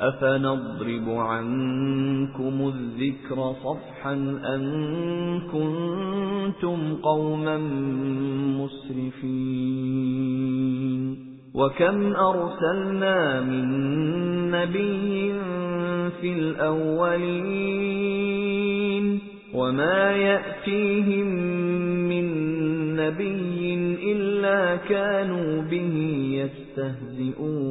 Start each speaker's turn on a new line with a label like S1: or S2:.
S1: أَفَنَضْرِبُ عَنكُمُ الذِّكْرَ صَفْحًا أَن كُنتُمْ قَوْمًا مُسْرِفِينَ وَكَمْ أَرْسَلْنَا مِن نَّبِيٍّ فِي الْأَوَّلِينَ وَمَا يَأْتِيهِم مِّن نَّبِيٍّ إِلَّا كَانُوا بِهِ يَسْتَهْزِئُونَ